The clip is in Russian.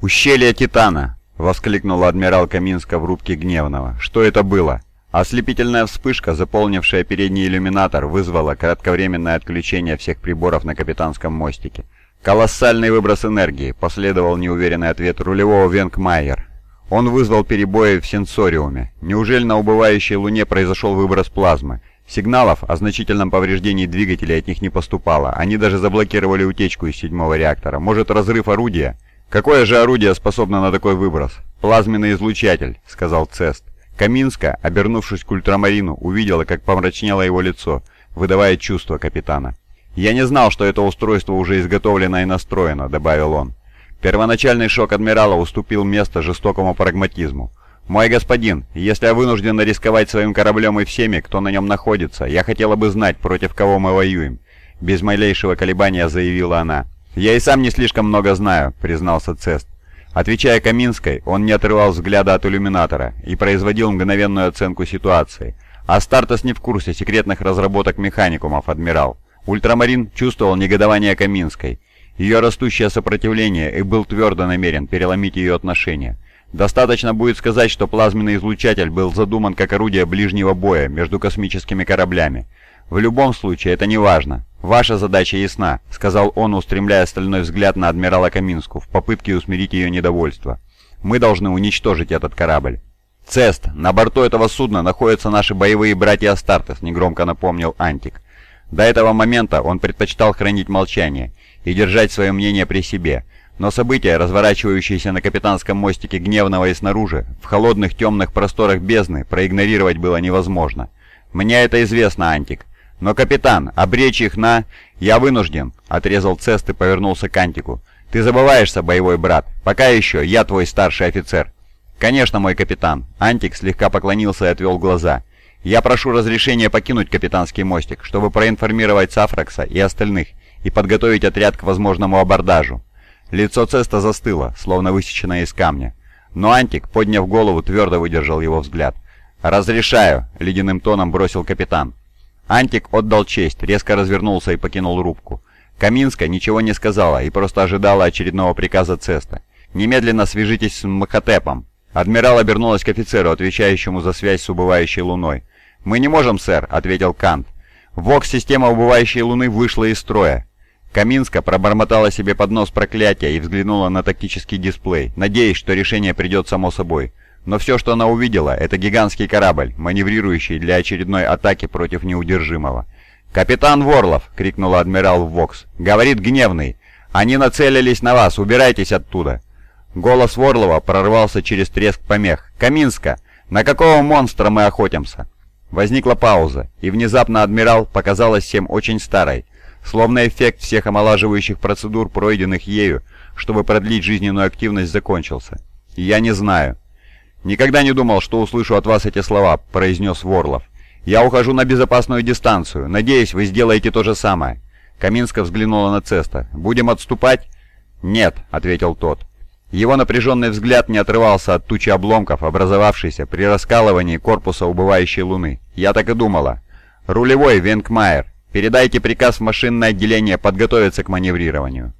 «Ущелье Титана!» — воскликнул адмирал Каминска в рубке Гневного. «Что это было?» Ослепительная вспышка, заполнившая передний иллюминатор, вызвала кратковременное отключение всех приборов на капитанском мостике. «Колоссальный выброс энергии», — последовал неуверенный ответ рулевого Венкмайер. Он вызвал перебои в сенсориуме. Неужели на убывающей Луне произошел выброс плазмы? Сигналов о значительном повреждении двигателей от них не поступало. Они даже заблокировали утечку из седьмого реактора. Может, разрыв орудия? «Какое же орудие способно на такой выброс?» «Плазменный излучатель», — сказал Цест. Каминска, обернувшись к ультрамарину, увидела, как помрачнело его лицо, выдавая чувство капитана. «Я не знал, что это устройство уже изготовлено и настроено», — добавил он. Первоначальный шок адмирала уступил место жестокому прагматизму. «Мой господин, если я вынужден рисковать своим кораблем и всеми, кто на нем находится, я хотела бы знать, против кого мы воюем», — без малейшего колебания заявила она. «Я и сам не слишком много знаю», — признался Цест. Отвечая Каминской, он не отрывал взгляда от иллюминатора и производил мгновенную оценку ситуации. Астартес не в курсе секретных разработок механикумов, адмирал. Ультрамарин чувствовал негодование Каминской, ее растущее сопротивление и был твердо намерен переломить ее отношения. Достаточно будет сказать, что плазменный излучатель был задуман как орудие ближнего боя между космическими кораблями. В любом случае, это не важно. «Ваша задача ясна», — сказал он, устремляя стальной взгляд на адмирала Каминску в попытке усмирить ее недовольство. «Мы должны уничтожить этот корабль». «Цест, на борту этого судна находятся наши боевые братья Астартес», — негромко напомнил Антик. До этого момента он предпочитал хранить молчание и держать свое мнение при себе, но события, разворачивающиеся на капитанском мостике Гневного и снаружи, в холодных темных просторах бездны, проигнорировать было невозможно. «Мне это известно, Антик. «Но, капитан, обречь их на...» «Я вынужден», — отрезал Цест и повернулся к Антику. «Ты забываешься, боевой брат. Пока еще я твой старший офицер». «Конечно, мой капитан». Антик слегка поклонился и отвел глаза. «Я прошу разрешения покинуть капитанский мостик, чтобы проинформировать Сафракса и остальных и подготовить отряд к возможному абордажу». Лицо Цеста застыло, словно высеченное из камня. Но Антик, подняв голову, твердо выдержал его взгляд. «Разрешаю», — ледяным тоном бросил капитан. Антик отдал честь, резко развернулся и покинул рубку. Каминска ничего не сказала и просто ожидала очередного приказа Цеста. «Немедленно свяжитесь с Мхотепом». Адмирал обернулась к офицеру, отвечающему за связь с убывающей луной. «Мы не можем, сэр», — ответил Кант. «ВОКС-система убывающей луны вышла из строя». Каминска пробормотала себе под нос проклятия и взглянула на тактический дисплей, надеясь, что решение придет само собой. Но все, что она увидела, это гигантский корабль, маневрирующий для очередной атаки против неудержимого. «Капитан Ворлов!» — крикнул адмирал Вокс. «Говорит гневный! Они нацелились на вас! Убирайтесь оттуда!» Голос Ворлова прорвался через треск помех. «Каминска! На какого монстра мы охотимся?» Возникла пауза, и внезапно адмирал показалась всем очень старой, словно эффект всех омолаживающих процедур, пройденных ею, чтобы продлить жизненную активность, закончился. «Я не знаю», «Никогда не думал, что услышу от вас эти слова», — произнес Ворлов. «Я ухожу на безопасную дистанцию. Надеюсь, вы сделаете то же самое». Каминска взглянула на Цеста. «Будем отступать?» «Нет», — ответил тот. Его напряженный взгляд не отрывался от тучи обломков, образовавшейся при раскалывании корпуса убывающей луны. «Я так и думала». «Рулевой, Венкмайер, передайте приказ в машинное отделение подготовиться к маневрированию».